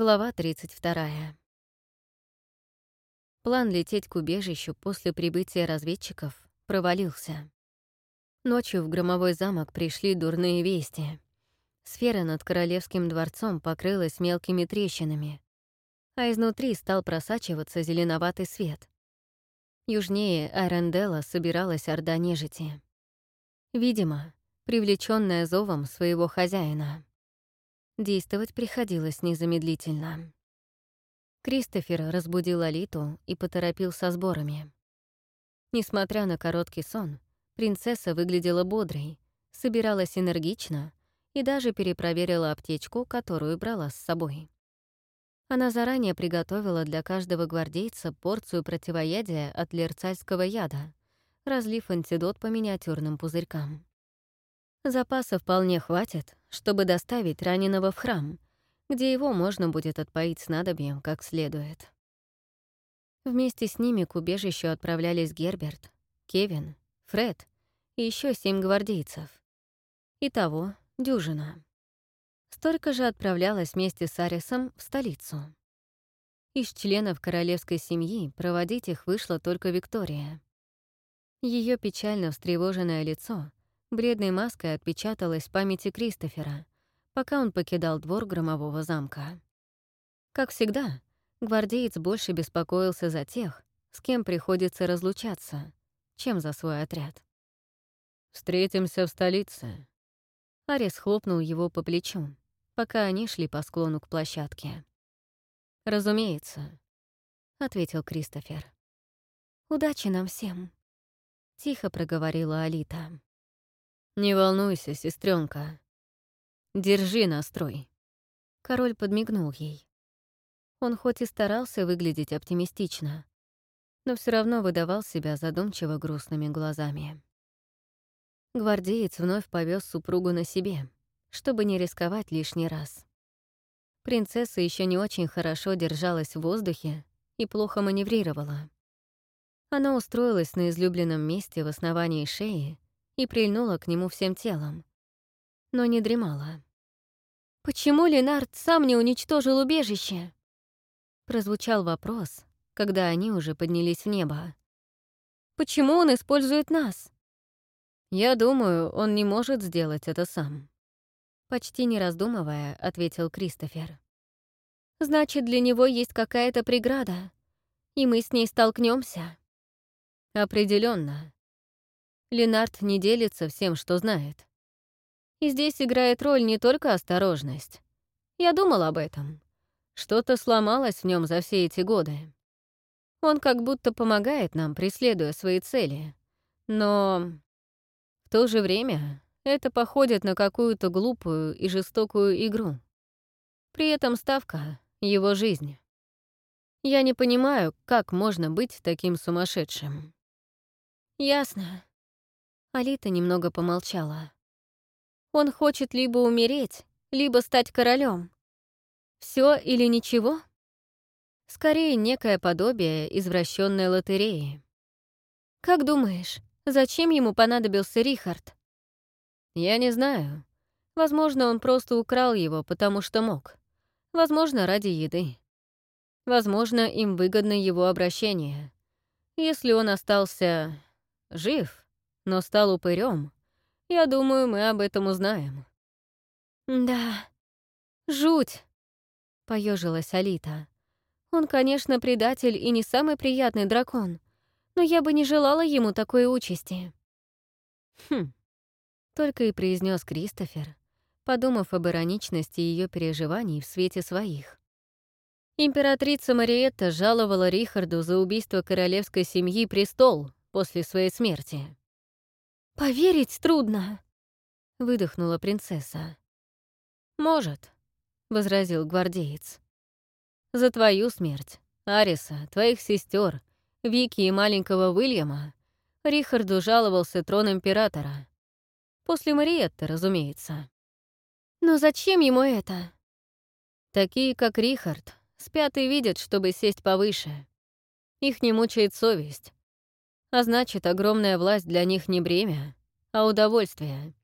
Глава 32. План лететь к убежищу после прибытия разведчиков провалился. Ночью в громовой замок пришли дурные вести. Сфера над королевским дворцом покрылась мелкими трещинами, а изнутри стал просачиваться зеленоватый свет. Южнее Аренделла собиралась орда нежити. Видимо, привлечённая зовом своего хозяина. Действовать приходилось незамедлительно. Кристофер разбудил Алиту и поторопил со сборами. Несмотря на короткий сон, принцесса выглядела бодрой, собиралась энергично и даже перепроверила аптечку, которую брала с собой. Она заранее приготовила для каждого гвардейца порцию противоядия от лерцальского яда, разлив антидот по миниатюрным пузырькам. Запаса вполне хватит, чтобы доставить раненого в храм, где его можно будет отпоить снадобьем как следует. Вместе с ними к убежищу отправлялись Герберт, Кевин, Фред и еще семь гвардейцев. Итого дюжина. Столько же отправлялась вместе с Арисом в столицу. Из членов королевской семьи проводить их вышла только Виктория. Ее печально встревоженное лицо Бредной маской отпечаталась в памяти Кристофера, пока он покидал двор громового замка. Как всегда, гвардеец больше беспокоился за тех, с кем приходится разлучаться, чем за свой отряд. «Встретимся в столице». Арис хлопнул его по плечу, пока они шли по склону к площадке. «Разумеется», — ответил Кристофер. «Удачи нам всем», — тихо проговорила Алита. «Не волнуйся, сестренка. Держи настрой». Король подмигнул ей. Он хоть и старался выглядеть оптимистично, но все равно выдавал себя задумчиво грустными глазами. Гвардеец вновь повез супругу на себе, чтобы не рисковать лишний раз. Принцесса еще не очень хорошо держалась в воздухе и плохо маневрировала. Она устроилась на излюбленном месте в основании шеи и прильнула к нему всем телом. Но не дремала. «Почему Ленард сам не уничтожил убежище?» Прозвучал вопрос, когда они уже поднялись в небо. «Почему он использует нас?» «Я думаю, он не может сделать это сам», — почти не раздумывая, ответил Кристофер. «Значит, для него есть какая-то преграда, и мы с ней столкнемся. Определенно. Ленард не делится всем, что знает. И здесь играет роль не только осторожность. Я думал об этом. Что-то сломалось в нем за все эти годы. Он как будто помогает нам, преследуя свои цели. Но в то же время это походит на какую-то глупую и жестокую игру. При этом ставка — его жизнь. Я не понимаю, как можно быть таким сумасшедшим. Ясно. Алита немного помолчала. Он хочет либо умереть, либо стать королем. Все или ничего? Скорее, некое подобие извращенной лотереи. Как думаешь, зачем ему понадобился Рихард? Я не знаю. Возможно, он просто украл его, потому что мог. Возможно, ради еды. Возможно, им выгодно его обращение. Если он остался жив, но стал упырем. Я думаю, мы об этом узнаем». «Да, жуть», — поежилась Алита. «Он, конечно, предатель и не самый приятный дракон, но я бы не желала ему такой участи». «Хм», — только и произнес Кристофер, подумав об ироничности ее переживаний в свете своих. Императрица Мариетта жаловала Рихарду за убийство королевской семьи престол после своей смерти. «Поверить трудно», — выдохнула принцесса. «Может», — возразил гвардеец. «За твою смерть, Ариса, твоих сестер, Вики и маленького Уильяма Рихарду жаловался трон императора. После Мариетты, разумеется. Но зачем ему это? Такие, как Рихард, спят и видят, чтобы сесть повыше. Их не мучает совесть. А значит, огромная власть для них не бремя, а удовольствие.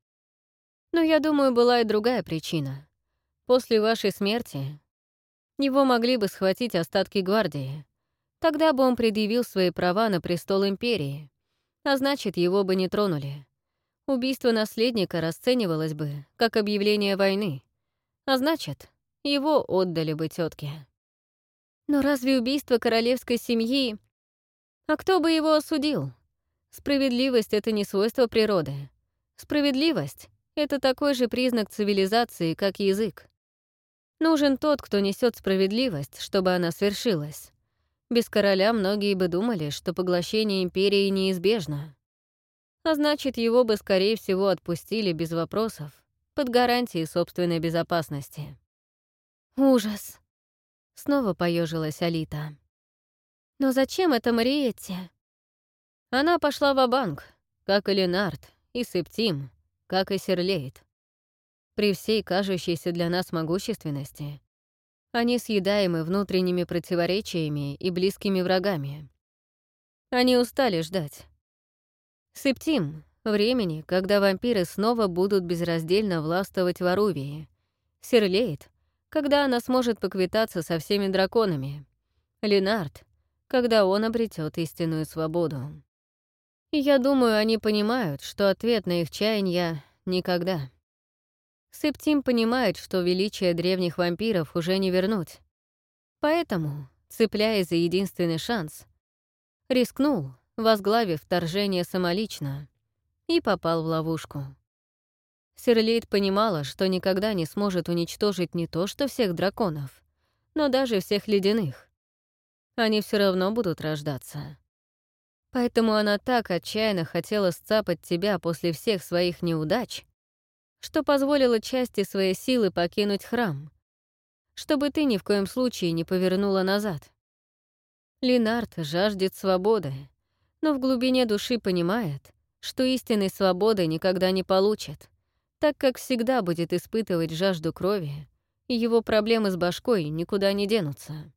Но я думаю, была и другая причина. После вашей смерти Его могли бы схватить остатки гвардии. Тогда бы он предъявил свои права на престол империи, а значит, его бы не тронули. Убийство наследника расценивалось бы как объявление войны, а значит, его отдали бы тетке. Но разве убийство королевской семьи... А кто бы его осудил? Справедливость — это не свойство природы. Справедливость — это такой же признак цивилизации, как язык. Нужен тот, кто несет справедливость, чтобы она свершилась. Без короля многие бы думали, что поглощение империи неизбежно. А значит, его бы, скорее всего, отпустили без вопросов, под гарантией собственной безопасности. Ужас. Снова поежилась Алита. Но зачем это Мариетте? Она пошла в банк как и Ленард, и Септим, как и Серлейт. При всей кажущейся для нас могущественности они съедаемы внутренними противоречиями и близкими врагами. Они устали ждать. Септим — времени, когда вампиры снова будут безраздельно властвовать в Арувии. Серлейт — когда она сможет поквитаться со всеми драконами. Ленард — когда он обретет истинную свободу. Я думаю, они понимают, что ответ на их чаяния — никогда. Септим понимает, что величие древних вампиров уже не вернуть. Поэтому, цепляясь за единственный шанс, рискнул, возглавив вторжение самолично, и попал в ловушку. Серлейт понимала, что никогда не сможет уничтожить не то что всех драконов, но даже всех ледяных. Они все равно будут рождаться. Поэтому она так отчаянно хотела сцапать тебя после всех своих неудач, что позволило части своей силы покинуть храм, чтобы ты ни в коем случае не повернула назад. Ленард жаждет свободы, но в глубине души понимает, что истинной свободы никогда не получит, так как всегда будет испытывать жажду крови, и его проблемы с башкой никуда не денутся.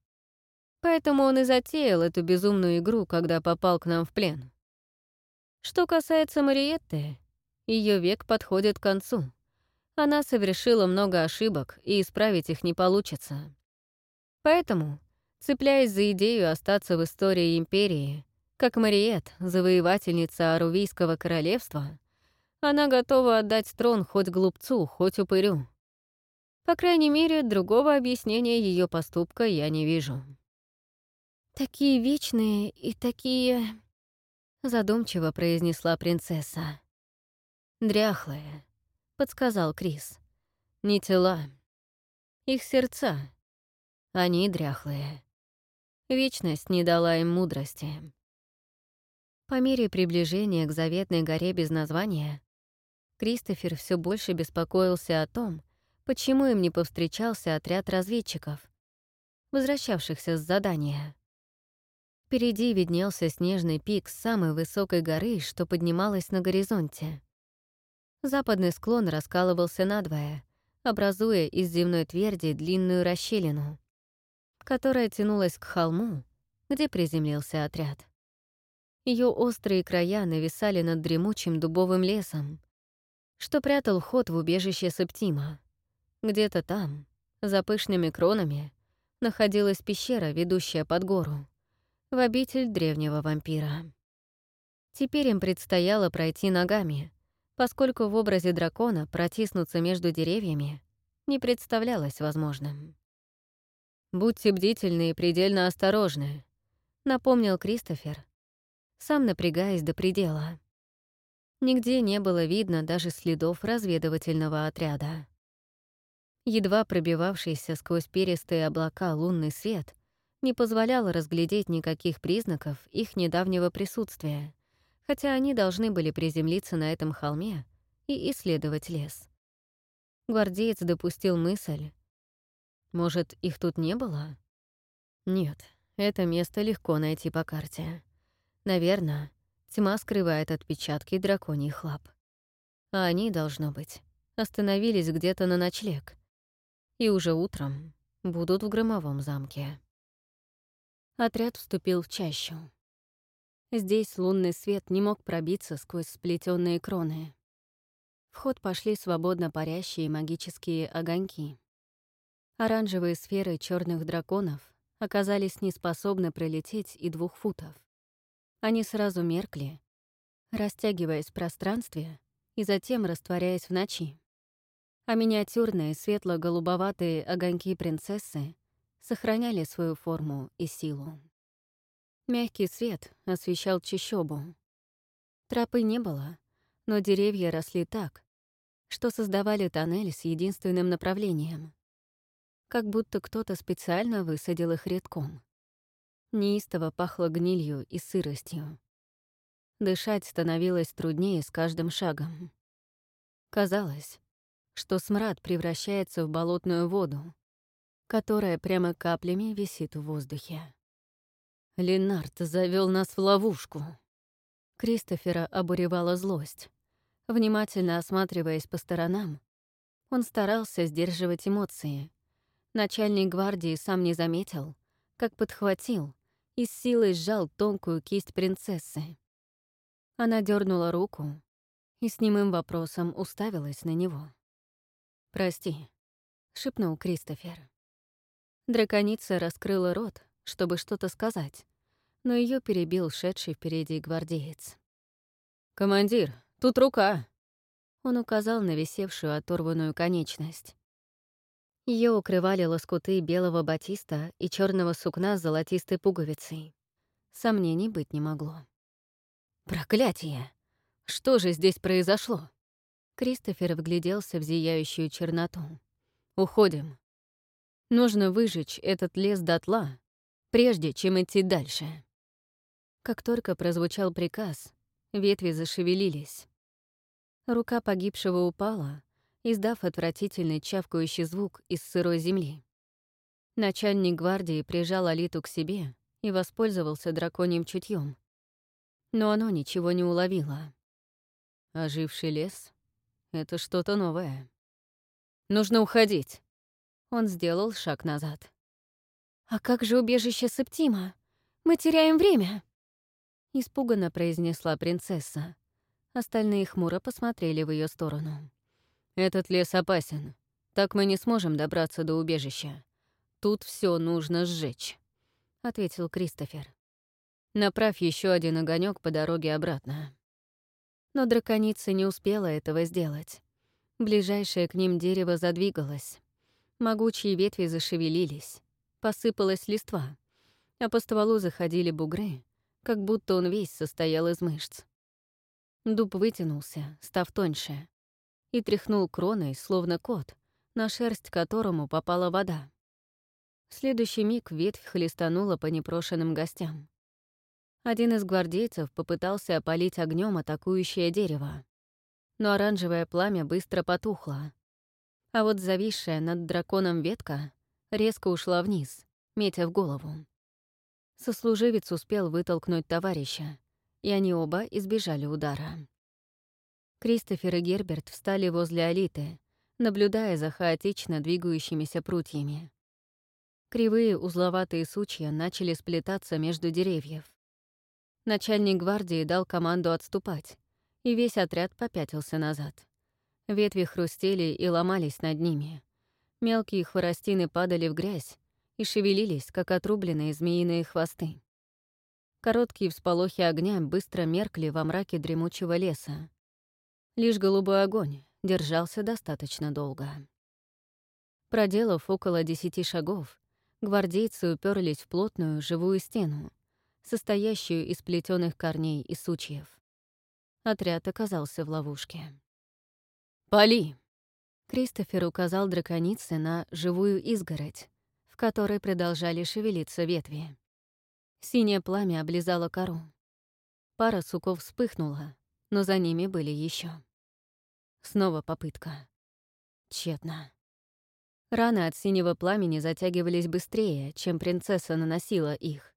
Поэтому он и затеял эту безумную игру, когда попал к нам в плен. Что касается Мариетты, ее век подходит к концу. Она совершила много ошибок, и исправить их не получится. Поэтому, цепляясь за идею остаться в истории Империи, как Мариет, завоевательница Арувийского королевства, она готова отдать трон хоть глупцу, хоть упырю. По крайней мере, другого объяснения ее поступка я не вижу. «Такие вечные и такие...» — задумчиво произнесла принцесса. «Дряхлые», подсказал Крис. Не тела. Их сердца. Они дряхлые. Вечность не дала им мудрости. По мере приближения к заветной горе без названия, Кристофер все больше беспокоился о том, почему им не повстречался отряд разведчиков, возвращавшихся с задания. Впереди виднелся снежный пик самой высокой горы, что поднималась на горизонте. Западный склон раскалывался надвое, образуя из земной тверди длинную расщелину, которая тянулась к холму, где приземлился отряд. Ее острые края нависали над дремучим дубовым лесом, что прятал ход в убежище Септима. Где-то там, за пышными кронами, находилась пещера, ведущая под гору, в обитель древнего вампира. Теперь им предстояло пройти ногами, поскольку в образе дракона протиснуться между деревьями не представлялось возможным. «Будьте бдительны и предельно осторожны», — напомнил Кристофер, сам напрягаясь до предела. Нигде не было видно даже следов разведывательного отряда. Едва пробивавшийся сквозь перистые облака лунный свет не позволял разглядеть никаких признаков их недавнего присутствия хотя они должны были приземлиться на этом холме и исследовать лес. Гвардеец допустил мысль. Может, их тут не было? Нет, это место легко найти по карте. Наверное, тьма скрывает отпечатки драконьих лап. А они, должно быть, остановились где-то на ночлег. И уже утром будут в громовом замке. Отряд вступил в чащу. Здесь лунный свет не мог пробиться сквозь сплетенные кроны. В ход пошли свободно парящие магические огоньки. Оранжевые сферы черных драконов оказались неспособны пролететь и двух футов. Они сразу меркли, растягиваясь в пространстве и затем растворяясь в ночи. А миниатюрные светло-голубоватые огоньки принцессы сохраняли свою форму и силу. Мягкий свет освещал чащобу. Тропы не было, но деревья росли так, что создавали тоннель с единственным направлением. Как будто кто-то специально высадил их редком. Неистово пахло гнилью и сыростью. Дышать становилось труднее с каждым шагом. Казалось, что смрад превращается в болотную воду, которая прямо каплями висит в воздухе. Ленард завел нас в ловушку. Кристофера обуревала злость. Внимательно осматриваясь по сторонам, он старался сдерживать эмоции. Начальник гвардии сам не заметил, как подхватил и с силой сжал тонкую кисть принцессы. Она дернула руку и с немым вопросом уставилась на него. «Прости», — шепнул Кристофер. Драконица раскрыла рот, чтобы что-то сказать, но ее перебил шедший впереди гвардеец. «Командир, тут рука!» Он указал на висевшую оторванную конечность. Ее укрывали лоскуты белого батиста и черного сукна с золотистой пуговицей. Сомнений быть не могло. «Проклятие! Что же здесь произошло?» Кристофер вгляделся в зияющую черноту. «Уходим. Нужно выжечь этот лес дотла, прежде чем идти дальше». Как только прозвучал приказ, ветви зашевелились. Рука погибшего упала, издав отвратительный чавкающий звук из сырой земли. Начальник гвардии прижал Алиту к себе и воспользовался драконьим чутьем. Но оно ничего не уловило. Оживший лес — это что-то новое. Нужно уходить. Он сделал шаг назад. «А как же убежище Септима? Мы теряем время!» Испуганно произнесла принцесса. Остальные хмуро посмотрели в ее сторону. «Этот лес опасен. Так мы не сможем добраться до убежища. Тут все нужно сжечь», — ответил Кристофер. «Направь еще один огонек по дороге обратно». Но драконица не успела этого сделать. Ближайшее к ним дерево задвигалось. Могучие ветви зашевелились. Посыпалась листва. А по стволу заходили бугры, как будто он весь состоял из мышц. Дуб вытянулся, став тоньше, и тряхнул кроной, словно кот, на шерсть которому попала вода. В следующий миг ветвь хлестанула по непрошенным гостям. Один из гвардейцев попытался опалить огнем атакующее дерево, но оранжевое пламя быстро потухло, а вот зависшая над драконом ветка резко ушла вниз, метя в голову. Сослуживец успел вытолкнуть товарища, и они оба избежали удара. Кристофер и Герберт встали возле Алиты, наблюдая за хаотично двигающимися прутьями. Кривые узловатые сучья начали сплетаться между деревьев. Начальник гвардии дал команду отступать, и весь отряд попятился назад. Ветви хрустели и ломались над ними. Мелкие хворостины падали в грязь и шевелились, как отрубленные змеиные хвосты. Короткие всполохи огня быстро меркли во мраке дремучего леса. Лишь голубой огонь держался достаточно долго. Проделав около десяти шагов, гвардейцы уперлись в плотную живую стену, состоящую из плетёных корней и сучьев. Отряд оказался в ловушке. «Пали!» Кристофер указал драконице на живую изгородь, в которой продолжали шевелиться ветви. Синее пламя облизало кору. Пара суков вспыхнула, но за ними были еще. Снова попытка. Тщетно. Раны от синего пламени затягивались быстрее, чем принцесса наносила их.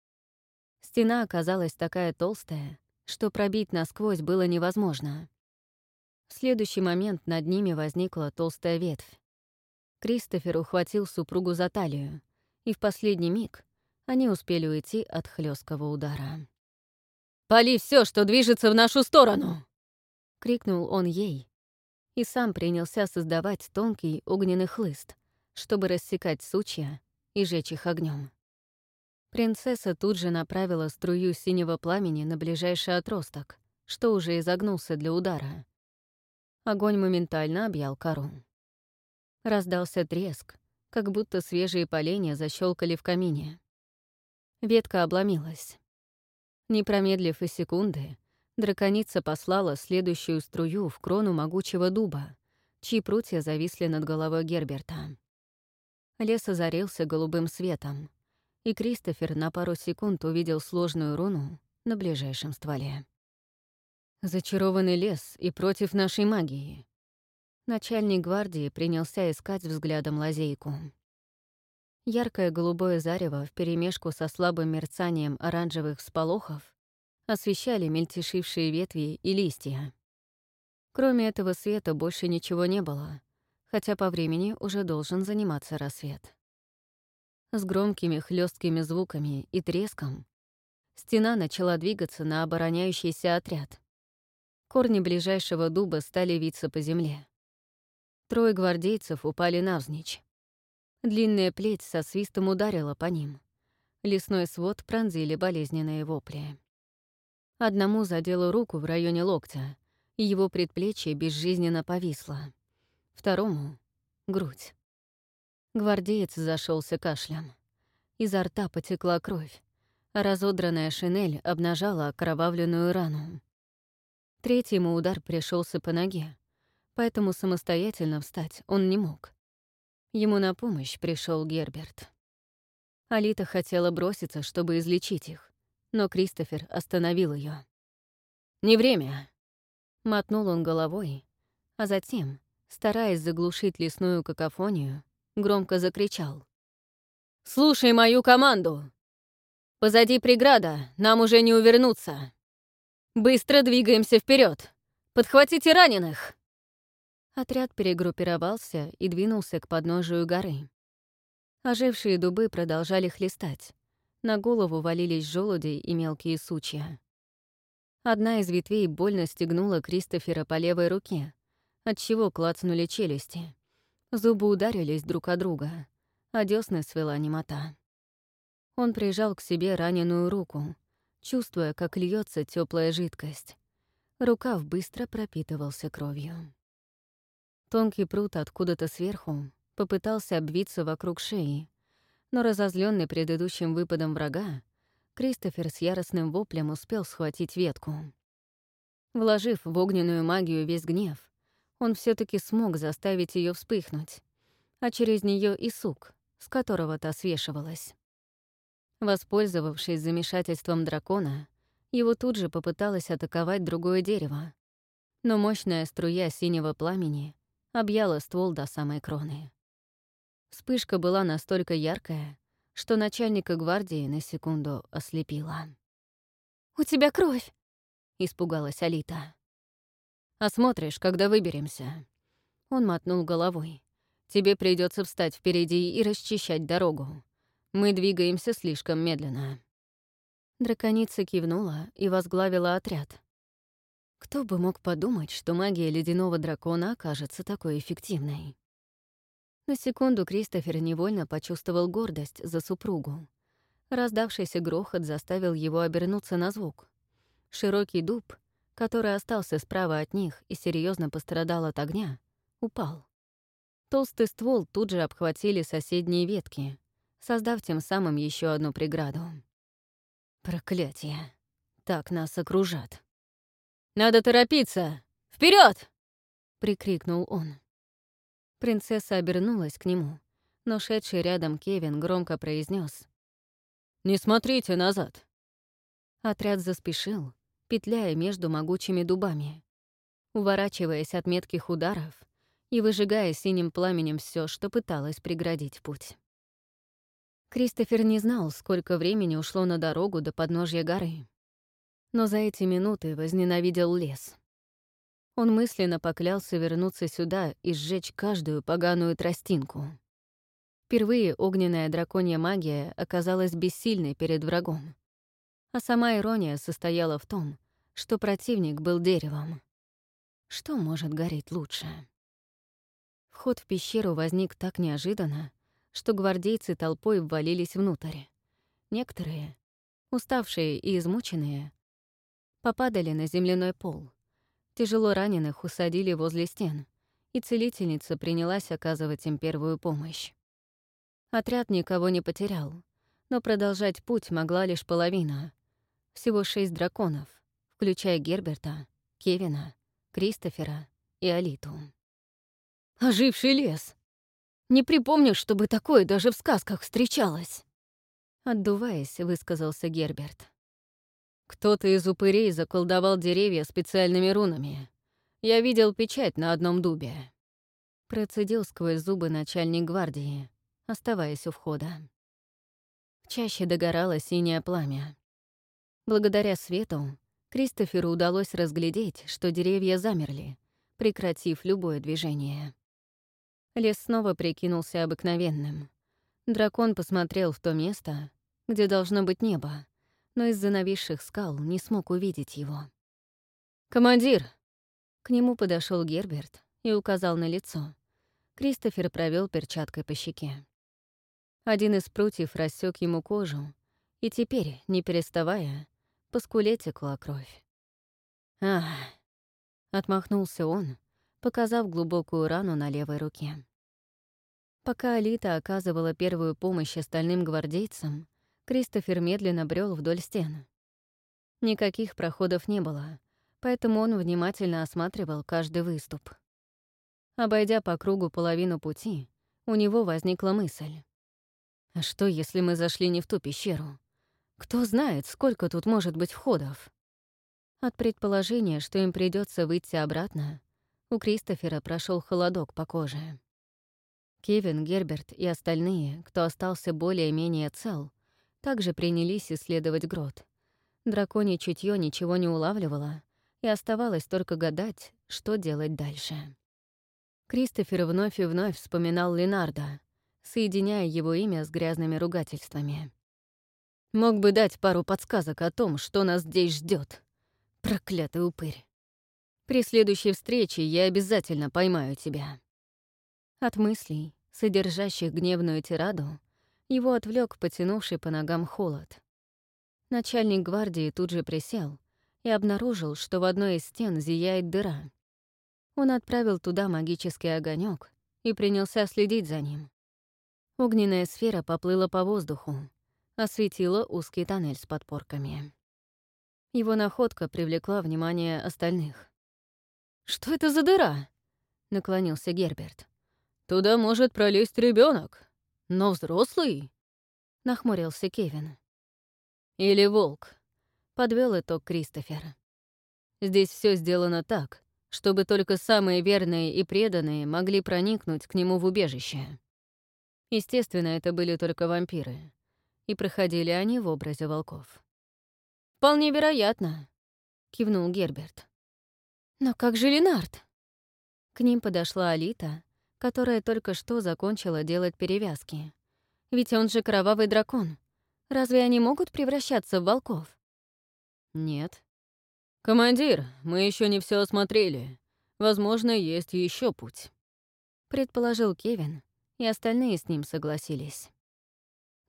Стена оказалась такая толстая, что пробить насквозь было невозможно. В следующий момент над ними возникла толстая ветвь. Кристофер ухватил супругу за талию, и в последний миг они успели уйти от хлесткого удара. «Пали все, что движется в нашу сторону!» — крикнул он ей, и сам принялся создавать тонкий огненный хлыст, чтобы рассекать сучья и жечь их огнем. Принцесса тут же направила струю синего пламени на ближайший отросток, что уже изогнулся для удара. Огонь моментально объял кору. Раздался треск, как будто свежие поленья защелкали в камине. Ветка обломилась. Не промедлив и секунды, драконица послала следующую струю в крону могучего дуба, чьи прутья зависли над головой Герберта. Лес озарился голубым светом, и Кристофер на пару секунд увидел сложную руну на ближайшем стволе. «Зачарованный лес и против нашей магии». Начальник гвардии принялся искать взглядом лазейку. Яркое голубое зарево вперемешку со слабым мерцанием оранжевых сполохов освещали мельтешившие ветви и листья. Кроме этого света больше ничего не было, хотя по времени уже должен заниматься рассвет. С громкими хлесткими звуками и треском стена начала двигаться на обороняющийся отряд. Корни ближайшего дуба стали виться по земле. Трое гвардейцев упали навзничь. Длинная плеть со свистом ударила по ним. Лесной свод пронзили болезненные вопли. Одному задело руку в районе локтя, и его предплечье безжизненно повисло. Второму — грудь. Гвардеец зашелся кашлем. Изо рта потекла кровь, а разодранная шинель обнажала окровавленную рану. Третьему удар пришелся по ноге, поэтому самостоятельно встать он не мог. Ему на помощь пришел Герберт. Алита хотела броситься, чтобы излечить их, но Кристофер остановил ее. «Не время!» — мотнул он головой, а затем, стараясь заглушить лесную какофонию, громко закричал. «Слушай мою команду! Позади преграда, нам уже не увернуться! Быстро двигаемся вперед! Подхватите раненых!» Отряд перегруппировался и двинулся к подножию горы. Ожившие дубы продолжали хлестать. На голову валились желуди и мелкие сучья. Одна из ветвей больно стегнула Кристофера по левой руке, отчего клацнули челюсти. Зубы ударились друг о друга, а дёсны свела немота. Он прижал к себе раненую руку, чувствуя, как льется теплая жидкость. Рукав быстро пропитывался кровью. Тонкий пруд откуда-то сверху попытался обвиться вокруг шеи, но разозленный предыдущим выпадом врага, Кристофер с яростным воплем успел схватить ветку. Вложив в огненную магию весь гнев, он все таки смог заставить ее вспыхнуть, а через нее и сук, с которого та свешивалась. Воспользовавшись замешательством дракона, его тут же попыталась атаковать другое дерево, но мощная струя синего пламени объяла ствол до самой кроны. Вспышка была настолько яркая, что начальника гвардии на секунду ослепила. «У тебя кровь!» — испугалась Алита. Осмотришь, когда выберемся». Он мотнул головой. «Тебе придется встать впереди и расчищать дорогу. Мы двигаемся слишком медленно». Драконица кивнула и возглавила отряд. Кто бы мог подумать, что магия ледяного дракона окажется такой эффективной? На секунду Кристофер невольно почувствовал гордость за супругу. Раздавшийся грохот заставил его обернуться на звук. Широкий дуб, который остался справа от них и серьезно пострадал от огня, упал. Толстый ствол тут же обхватили соседние ветки, создав тем самым еще одну преграду. Проклятие! Так нас окружат. «Надо торопиться! Вперед! прикрикнул он. Принцесса обернулась к нему, но шедший рядом Кевин громко произнес: «Не смотрите назад!» Отряд заспешил, петляя между могучими дубами, уворачиваясь от метких ударов и выжигая синим пламенем все, что пыталось преградить путь. Кристофер не знал, сколько времени ушло на дорогу до подножья горы, но за эти минуты возненавидел лес. Он мысленно поклялся вернуться сюда и сжечь каждую поганую тростинку. Впервые огненная драконья магия оказалась бессильной перед врагом. А сама ирония состояла в том, что противник был деревом. Что может гореть лучше? Вход в пещеру возник так неожиданно, что гвардейцы толпой ввалились внутрь. Некоторые, уставшие и измученные, попадали на земляной пол. Тяжело раненых усадили возле стен, и целительница принялась оказывать им первую помощь. Отряд никого не потерял, но продолжать путь могла лишь половина. Всего шесть драконов, включая Герберта, Кевина, Кристофера и Алиту. «Оживший лес! Не припомню, чтобы такое даже в сказках встречалось!» Отдуваясь, высказался Герберт. Кто-то из упырей заколдовал деревья специальными рунами. Я видел печать на одном дубе. Процедил сквозь зубы начальник гвардии, оставаясь у входа. Чаще догорало синее пламя. Благодаря свету Кристоферу удалось разглядеть, что деревья замерли, прекратив любое движение. Лес снова прикинулся обыкновенным. Дракон посмотрел в то место, где должно быть небо, но из-за нависших скал не смог увидеть его. «Командир!» К нему подошел Герберт и указал на лицо. Кристофер провел перчаткой по щеке. Один из прутьев рассек ему кожу, и теперь, не переставая, по скуле текла кровь. «Ах!» — отмахнулся он, показав глубокую рану на левой руке. Пока Алита оказывала первую помощь остальным гвардейцам, Кристофер медленно брел вдоль стен. Никаких проходов не было, поэтому он внимательно осматривал каждый выступ. Обойдя по кругу половину пути, у него возникла мысль. «А что, если мы зашли не в ту пещеру? Кто знает, сколько тут может быть входов?» От предположения, что им придется выйти обратно, у Кристофера прошел холодок по коже. Кевин, Герберт и остальные, кто остался более-менее цел, также принялись исследовать грот. Драконье чутье ничего не улавливало, и оставалось только гадать, что делать дальше. Кристофер вновь и вновь вспоминал Ленарда, соединяя его имя с грязными ругательствами. Мог бы дать пару подсказок о том, что нас здесь ждет. Проклятый упырь. При следующей встрече я обязательно поймаю тебя. От мыслей, содержащих гневную тираду, его отвлек потянувший по ногам холод. Начальник гвардии тут же присел и обнаружил, что в одной из стен зияет дыра. Он отправил туда магический огонек и принялся следить за ним. Огненная сфера поплыла по воздуху, осветила узкий тоннель с подпорками. Его находка привлекла внимание остальных. «Что это за дыра?» — наклонился Герберт. «Туда может пролезть ребенок, но взрослый?» — нахмурился Кевин. «Или волк», — подвел итог Кристофер. «Здесь все сделано так, чтобы только самые верные и преданные могли проникнуть к нему в убежище. Естественно, это были только вампиры, и проходили они в образе волков. «Вполне вероятно», — кивнул Герберт. «Но как же Ленард?» К ним подошла Алита которая только что закончила делать перевязки. Ведь он же кровавый дракон. Разве они могут превращаться в волков? Нет. «Командир, мы еще не все осмотрели. Возможно, есть еще путь», — предположил Кевин, и остальные с ним согласились.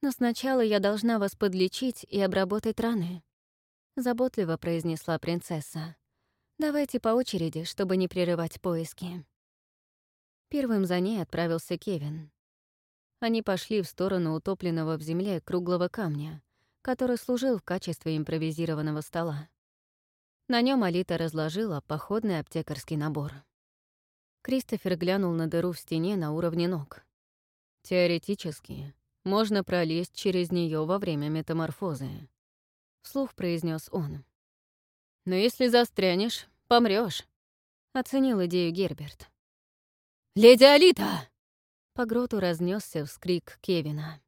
«Но сначала я должна вас подлечить и обработать раны», — заботливо произнесла принцесса. «Давайте по очереди, чтобы не прерывать поиски». Первым за ней отправился Кевин. Они пошли в сторону утопленного в земле круглого камня, который служил в качестве импровизированного стола. На нем Алита разложила походный аптекарский набор. Кристофер глянул на дыру в стене на уровне ног. «Теоретически, можно пролезть через нее во время метаморфозы», — вслух произнес он. «Но если застрянешь, помрешь, оценил идею Герберт. «Леди Алита!» По гроту разнесся вскрик Кевина.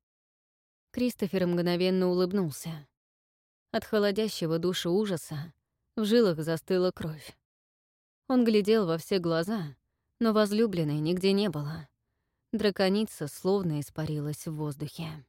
Кристофер мгновенно улыбнулся. От холодящего душа ужаса в жилах застыла кровь. Он глядел во все глаза, но возлюбленной нигде не было. Драконица словно испарилась в воздухе.